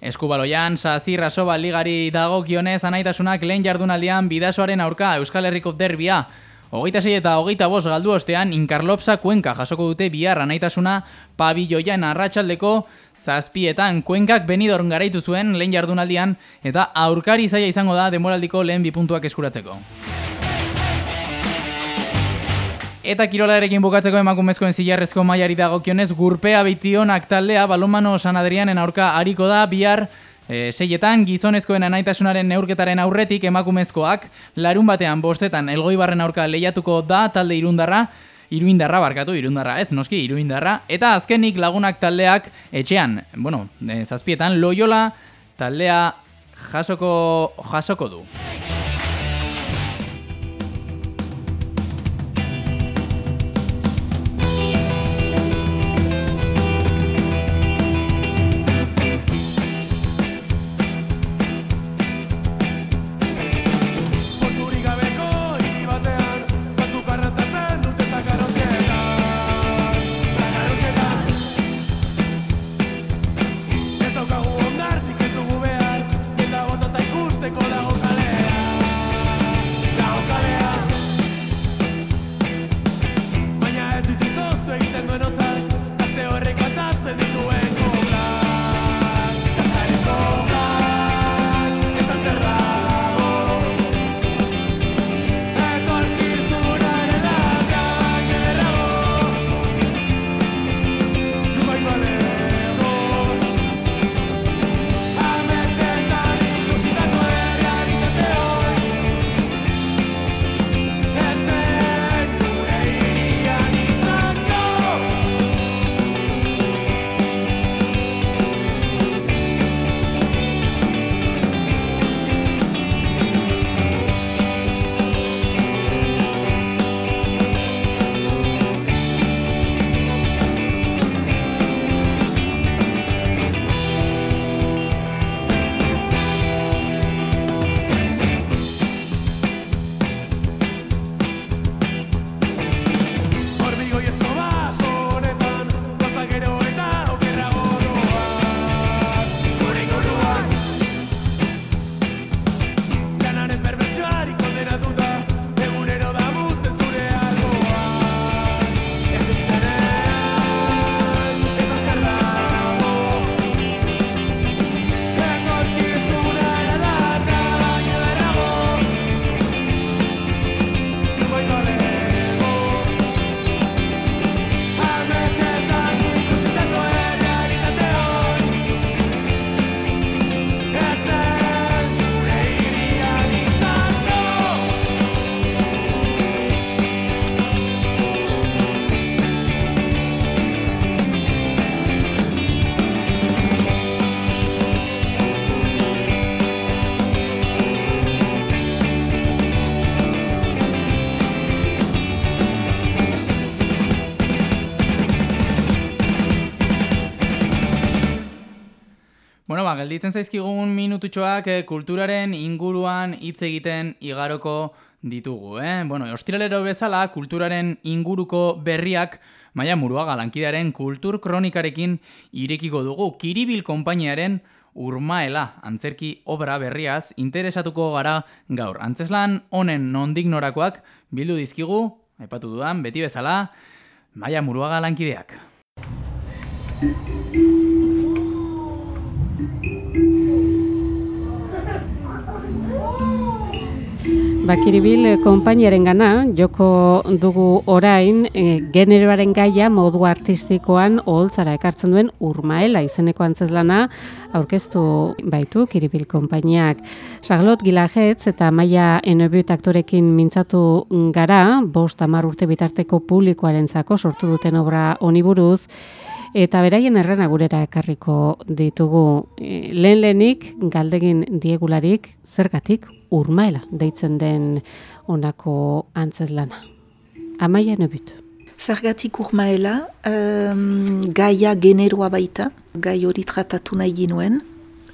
Eskubaloian, Sazirra Soba ligari dago kionez anaitasunak lehen jardunaldian bidasoaren aurka Euskal Herriko derbia. Hogeita zei eta hogeita bos galdu ostean, Inkarlopsa kuenka jasoko dute bihar anaitasuna pabilloian arratsaldeko zazpietan. Kuenkak benidorn garaitu zuen lehen jardunaldian eta aurkari zaila izango da demoraldiko lehen bipuntuak eskuratzeko. Eta kirolarekin bukatzeko emakumezkoen zilarrezko mailari dagokionez gurpea bitionak taldea balonmano San Adrianen aurka hariko da bihar e, seietan gizonezkoen anaitasunaren neurketaren aurretik emakumezkoak larun batean bostetan elgoibarren aurka lehiatuko da talde irundarra Iruindarra barkatu, irundarra ez, noski, iruindarra. Eta azkenik lagunak taldeak etxean, bueno, e, zazpietan, loiola taldea jasoko, jasoko du. Ba, gelditzen zaizkigun minututxoak eh, kulturaren inguruan hitz egiten igaroko ditugu, eh? Bueno, ostiralero bezala kulturaren inguruko berriak Maia Muruaga lankidearen kultur kronikarekin irekiko dugu Kiribil konpainiaren urmaela antzerki obra berriaz interesatuko gara gaur. Antzeslan honen nondik norakoak bildu dizkigu, aipatu dudan, beti bezala, Maia Muruaga lankideak. Bakiribil eh, konpainiaren gana, joko dugu orain, e, generoaren gaia modu artistikoan oholtzara ekartzen duen urmaela izeneko antzezlana aurkeztu baitu Kiribil konpainiak. Saglot Gilajetz eta Maia Enobut aktorekin mintzatu gara, bost amar urte bitarteko publikoaren zako sortu duten obra oniburuz, Eta beraien errena gurera ekarriko ditugu e, lehen lehenik galdegin diegularik zergatik urmaela deitzen den onako antzezlana. Amaia nebut. Zergatik urmaela, um, gaia generoa baita, gai hori tratatu nahi ginuen,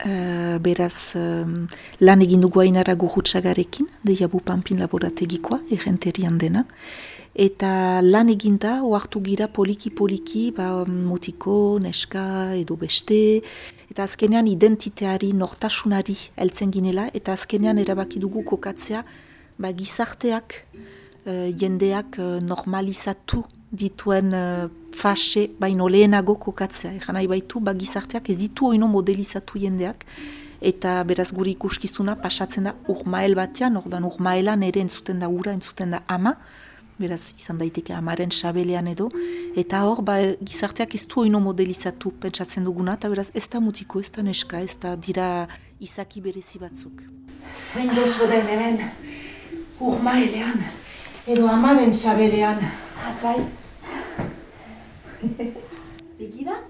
uh, beraz um, lan egin dugu ainara gurutxagarekin, deiabu pampin laborategikoa, egenterian dena, eta lan eginda oartu gira poliki-poliki ba, mutiko, neska edo beste, eta azkenean identiteari, nortasunari heltzen ginela, eta azkenean erabaki dugu kokatzea ba, gizarteak, uh, jendeak uh, normalizatu dituen uh, fase baino lehenago kokatzea. Egan nahi baitu, ba, gizarteak ez ditu oino modelizatu jendeak, eta beraz guri ikuskizuna pasatzen da urmael batean, ordan urmaelan ere entzuten da ura, entzuten da ama, beraz izan daiteke amaren sabelean edo, eta hor, ba, gizarteak ez du oino modelizatu pentsatzen duguna, eta beraz ez da mutiko, ez da neska, ez da dira izaki berezi batzuk. Zain gozo den hemen, urmaelean, edo amaren sabelean. Akai. Begira?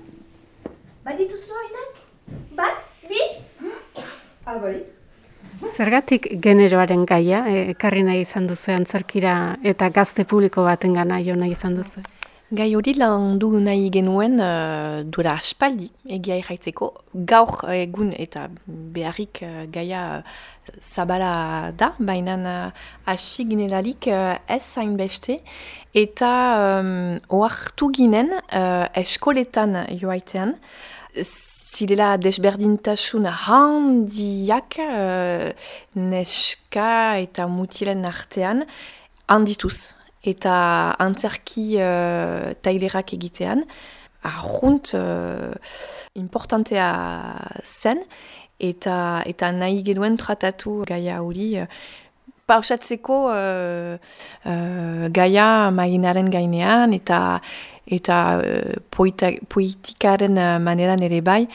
Badituzu hainak? Bat? Bi? Abai. Zergatik generoaren gaia, ekarri nahi izan duzu antzerkira eta gazte publiko baten gana jo nahi izan duzu? Gai hori lan du nahi genuen uh, dura aspaldi egia erraitzeko. Gaur egun eta beharrik uh, gaia zabara da, baina uh, hasi generalik uh, ez zain beste. Eta um, oartu ginen uh, eskoletan joaitean, zirela desberdintasun handiak uh, neska eta mutilen artean handituz eta antzerki uh, tailerak egitean, ahunt uh, importantea zen, eta, eta nahi genuen tratatu gaia hori, uh, pausatzeko uh, uh, gaia maginaren gainean, eta eta uh, poeta, poetikaren maneran ere bai,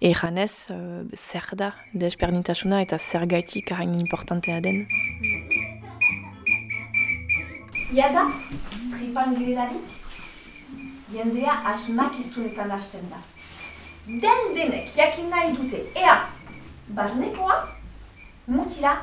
Ejanez, uh, zer da despernitasuna eta zer gaitik hain importantea den. Iada, tripan girelarik, jendea asmakizunetan hasten da. Den denek jakin nahi dute, ea, barnekoa, mutila.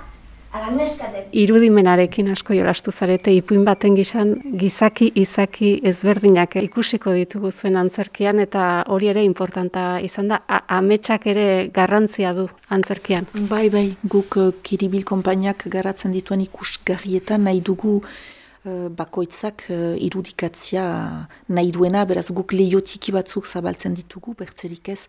Irudimenarekin asko jolastu zarete, ipuin baten gizan, gizaki, izaki ezberdinak ikusiko ditugu zuen antzerkian, eta hori ere importanta izan da, ametsak ere garrantzia du antzerkian. Bai, bai, guk uh, kiribil konpainiak garatzen dituen ikusgarrietan nahi dugu bakoitzak uh, irudikatzia nahi duena, beraz guk lehiotiki batzuk zabaltzen ditugu, bertzerik ez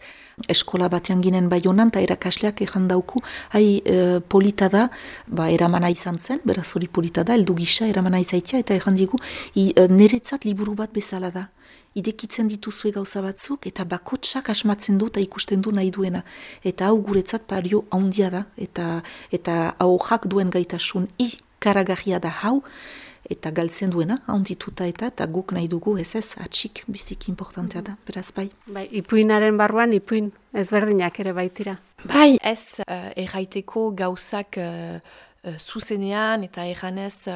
eskola batean ginen bai honan, eta erakasleak ezan dauku, hai uh, polita da, ba, eramana izan zen, beraz hori polita da, eldu gisa eramana izaitia, eta ezan digu, uh, niretzat liburu bat bezala da. Idekitzen dituzue gauza batzuk, eta bakotsak asmatzen du eta ikusten du nahi duena. Eta hau guretzat pario handia da, eta, eta hau duen gaitasun ikaragarria da hau, eta galtzen duena, handituta eta eta guk nahi dugu ez ez, atxik biziki importantea da, beraz bai. Bai, ipuinaren barruan ipuin ezberdinak ere baitira. Bai, ez uh, erraiteko gauzak uh, uh, zuzenean eta erranez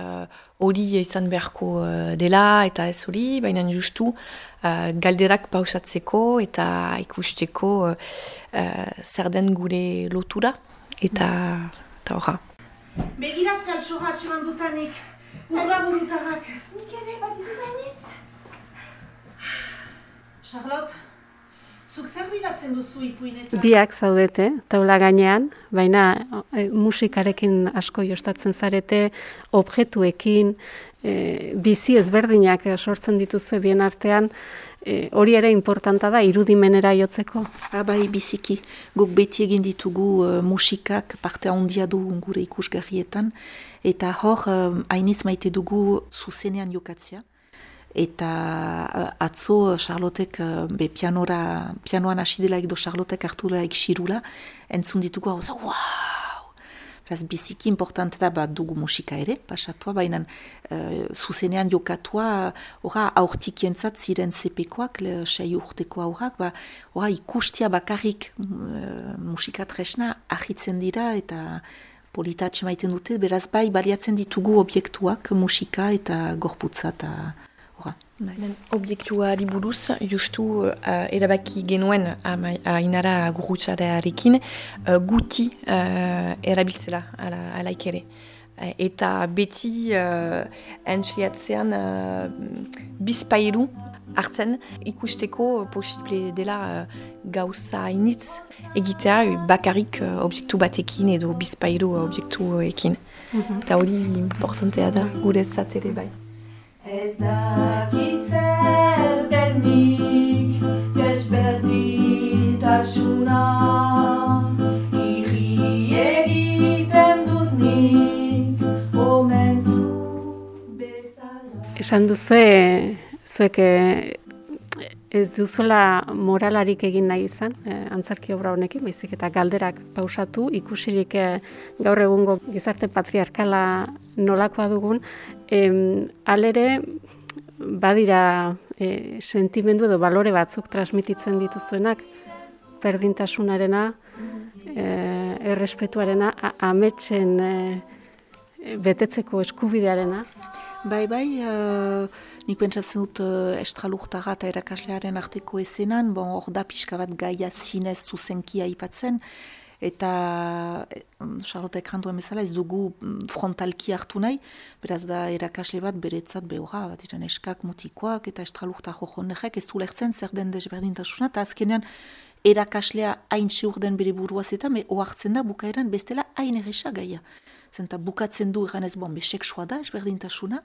hori uh, izan beharko uh, dela eta ez hori, baina justu uh, galderak pausatzeko eta ikusteko uh, zer den gure lotura eta horra. Begira zel sohatxeman dutanik, Eda burutarrak. Nik ere bat hainitz. Charlotte, Zuk zer bidatzen duzu ipuinetan? Biak zaudete, taula gainean, baina e, musikarekin asko jostatzen zarete, objektuekin, e, bizi ezberdinak sortzen dituzue bien artean, e, hori ere importanta da irudimenera jotzeko. Ah, biziki, guk beti egin ditugu uh, musikak parte handia du gure ikusgarrietan, eta hor uh, hainiz maite dugu zuzenean jokatzea. Eta uh, atzo Charlotek uh, be pianora, pianoan hasi dela edo Charlotek hartu laik xirula, entzun ditugu hau! Beraz, biziki importante da bat dugu musika ere, pasatua, baina uh, zuzenean jokatua, ora, aurtik jentzat ziren zepekoak, le sei urteko aurrak, ba, ora, ikustia bakarrik uh, musika tresna ahitzen dira eta politatxe maiten dute, beraz, bai, baliatzen ditugu objektuak, musika eta gorputza eta Baina obiektuari buruz, justu uh, erabaki genuen hainara gurutxarearekin uh, guti uh, erabiltzela ala, alaik ere. Uh, eta beti uh, entxliatzean uh, bizpairu hartzen ikusteko posible dela uh, gauza initz egitea bakarrik uh, objektu batekin edo bizpairu objektu ekin. Mhm. Eta hori importantea da gure zatere bai. Ez dakitzer Esan duzu, zuek ez duzuela moralarik egin nahi izan, e, antzarki obra honekin, baizik eta galderak pausatu, ikusirik gaur egungo gizarte patriarkala nolakoa dugun, e, alere badira e, sentimendu edo balore batzuk transmititzen dituzuenak, perdintasunarena, e, errespetuarena, ametsen e, betetzeko eskubidearena. Bai, bai, uh, nik pentsatzen dut uh, estralurtara eta erakaslearen arteko ezenan, bon, hor da pixka bat gaia zinez zuzenkia ipatzen, eta um, Charlotte ekrantu emezala ez dugu mm, frontalki hartu nahi, beraz da erakasle bat beretzat behorra, bat iran eskak mutikoak eta estralurta jojonekek ez du lertzen zer den desberdintasuna, eta azkenean erakaslea hain seur den bere buruaz eta me oartzen da bukaeran bestela hain erresa gaia. Zenta bukatzen du egan ez bon, beseksua da, esberdintasuna,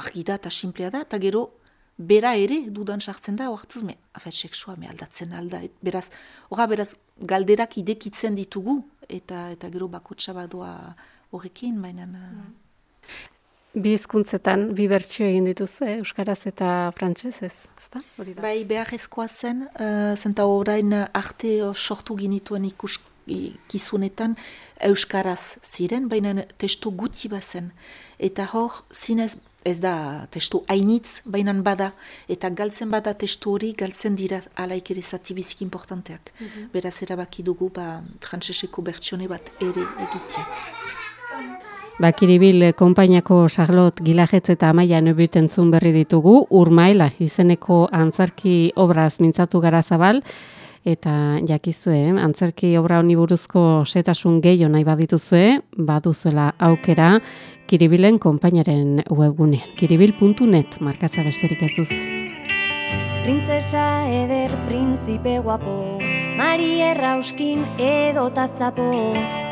argi da eta simplea da, eta gero bera ere dudan sartzen da, oartuz, me, afet, seksua, me aldatzen alda, et, beraz, ora, beraz, galderak idekitzen ditugu, eta eta gero bakotsa badoa horrekin, baina... Mm. Bi hizkuntzetan bi bertsio egin dituzu, eh? euskaraz eta frantsesez, ezta? Hori da. Bai, beharrezkoa zen, uh, zenta orain arte sortu ginituen ikus kizunetan euskaraz ziren, baina testu guti bazen. Eta hor, zinez ez da testu hainitz, baina bada, eta galtzen bada testu hori, galtzen dira alaik ere zati biziki importanteak. Mm -hmm. Beraz erabaki dugu, ba, frantzeseko bertsione bat ere egitzea. Bakiribil, konpainako Charlotte Gilajetz eta Amaia Nebuten zun berri ditugu, Urmaela izeneko antzarki obraz mintzatu gara zabal, eta jakizue, antzerki obra honi buruzko setasun gehiago nahi badituzue, baduzuela aukera Kiribilen konpainaren webgunean. Kiribil.net markatza besterik ez duzu. Printzesa eder printzipe guapo, Mari errauskin edo tazapo,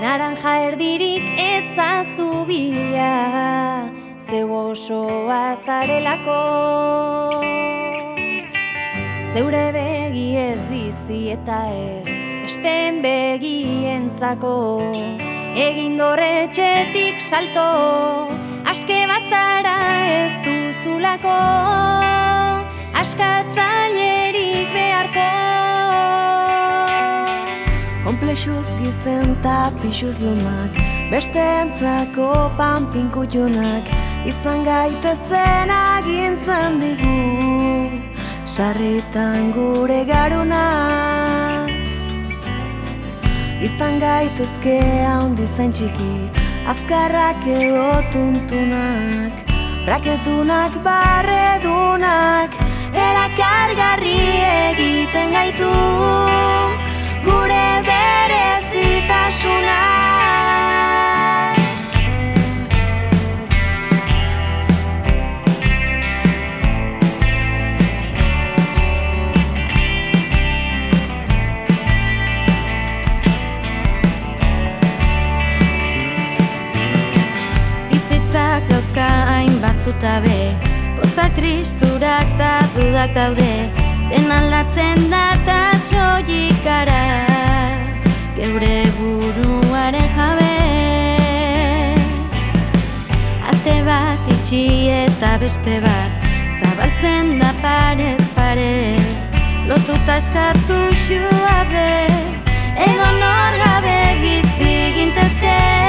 naranja erdirik etzazu bila, zeu osoa zarelako. Zeure begi ez bizi eta ez Esten begientzako. Egin dorretxetik salto Aske bazara ez duzulako. Askatzailerik beharko. Komplexuz gizen eta pixuz lumak Beste entzako panpinkutxunak Izan gaitezen agintzen digu sarritan gure garuna. Izan gaitezke haundi zain txiki Azkarrak edo tuntunak Braketunak barredunak Erakargarri egiten gaitu. Gure berezitasunak daude Pozak tristurak ta dudak daude Den aldatzen data soilikara Geure buruaren jabe. Ate bat itxi eta beste bat Zabaltzen da parez pare Lotuta eskatu xuabe Edo nor gabe bizi gintezke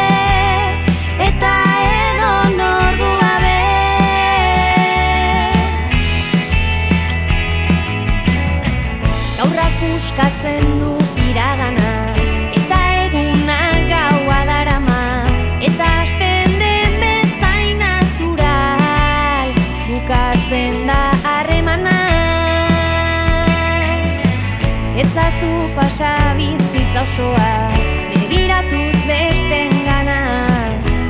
Gaurrak uskatzen du iragana Eta eguna gaua darama. Eta hasten den bezain natural Bukatzen da harremana. Ezazu pasa bizitza osoa Begiratuz besten gana.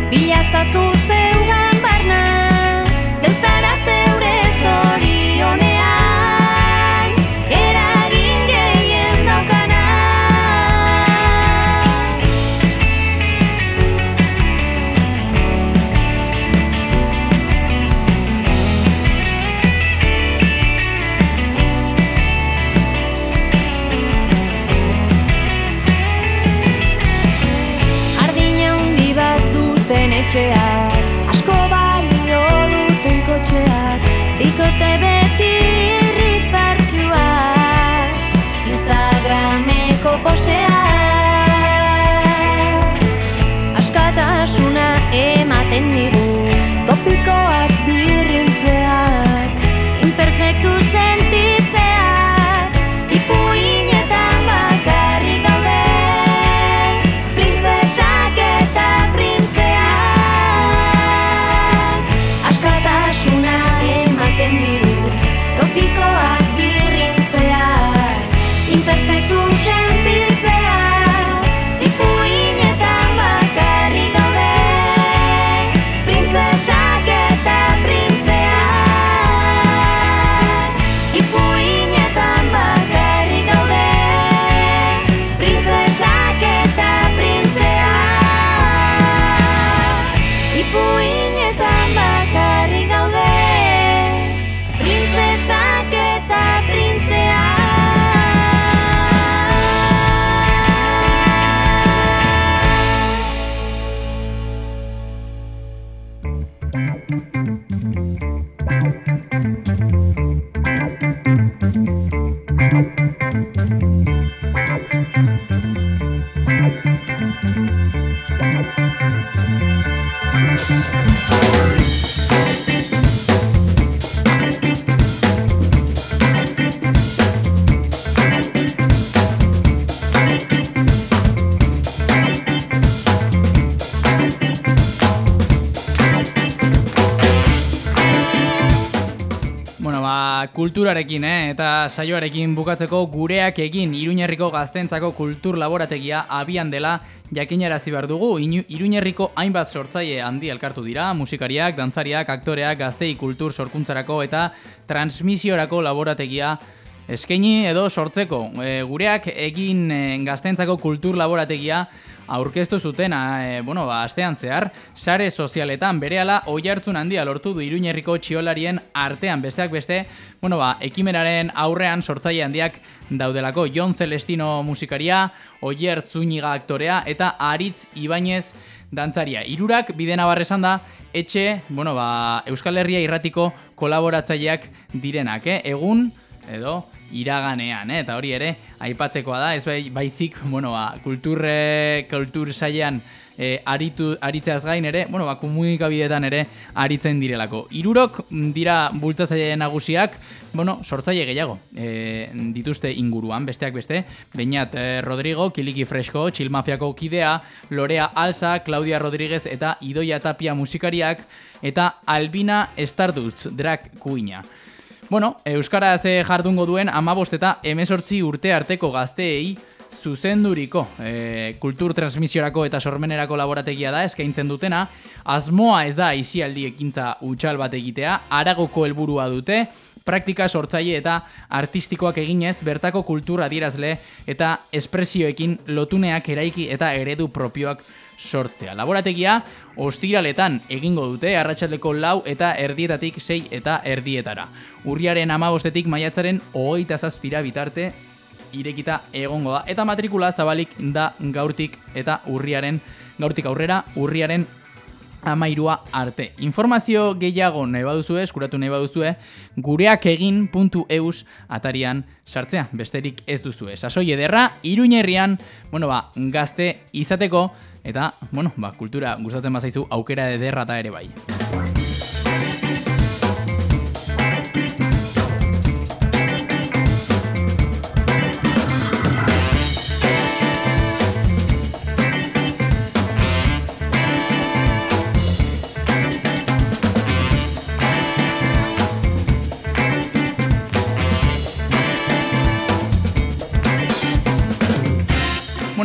Bilazazu duten etxeak kulturarekin, eh? eta saioarekin bukatzeko gureak egin Iruñerriko gaztentzako kultur laborategia abian dela jakinarazi behar dugu. Iruñerriko hainbat sortzaile handi elkartu dira, musikariak, dantzariak, aktoreak, gaztei kultur sorkuntzarako eta transmisiorako laborategia eskaini edo sortzeko. E, gureak egin e, gaztentzako kultur laborategia aurkeztu zuten e, bueno, ba, astean zehar, sare sozialetan berehala oi hartzun handia lortu du Iruñerriko txiolarien artean besteak beste, bueno, ba, ekimenaren aurrean sortzaile handiak daudelako Jon Celestino musikaria, Oier Zuniga aktorea eta Aritz Ibainez dantzaria. Irurak bide nabar esan da, etxe, bueno, ba, Euskal Herria irratiko kolaboratzaileak direnak, eh? egun edo iraganean, eh? eta hori ere aipatzekoa da, ez bai, baizik, bueno, ba, kulturre, kultur sailean e, aritu, aritzeaz gain ere, bueno, ba, komunikabideetan ere aritzen direlako. Irurok mm, dira bultzatzaile nagusiak, bueno, sortzaile gehiago e, dituzte inguruan, besteak beste, Beñat e, Rodrigo, Kiliki Fresko, Txilmafiako kidea, Lorea Alsa, Claudia Rodríguez eta Idoia Tapia musikariak, eta Albina Stardust, drag kuina. Bueno, Euskaraz eh, jardungo duen amabost eta emezortzi urte arteko gazteei zuzenduriko e, kultur transmisiorako eta sormenerako laborategia da eskaintzen dutena. Asmoa ez da isialdi ekintza utxal bat egitea, aragoko helburua dute, praktika sortzaile eta artistikoak eginez bertako kultura adierazle eta espresioekin lotuneak eraiki eta eredu propioak sortzea. Laborategia ostiraletan egingo dute arratsaldeko lau eta erdietatik sei eta erdietara. Urriaren amabostetik maiatzaren hogeita zazpira bitarte irekita egongo da. Eta matrikula zabalik da gaurtik eta urriaren gaurtik aurrera urriaren amairua arte. Informazio gehiago nahi baduzue, eskuratu nahi baduzue, gureakegin.eus atarian sartzea, besterik ez duzue. Sasoi ederra, iruñerrian, bueno ba, gazte izateko, eta, bueno, ba, kultura gustatzen bazaizu aukera ederra eta ere bai.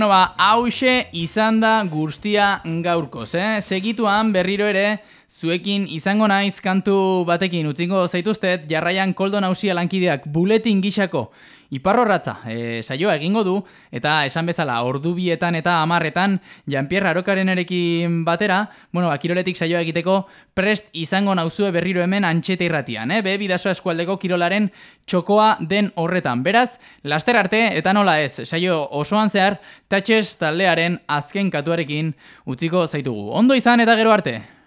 Ba, hause izan da guztia gaurkoz, eh? Segituan berriro ere, zuekin izango naiz kantu batekin utzingo zaituztet, jarraian koldo nausia lankideak buletin gixako Iparrorratza, e, saioa egingo du, eta esan bezala, ordubietan eta amarretan, Jean-Pierre Arokaren erekin batera, bueno, akiroletik saioa egiteko, prest izango nauzue berriro hemen antxete irratian, eh? be, bidazo eskualdeko kirolaren txokoa den horretan. Beraz, laster arte, eta nola ez, saio osoan zehar, tatxez taldearen azken katuarekin utziko zaitugu. Ondo izan eta gero arte!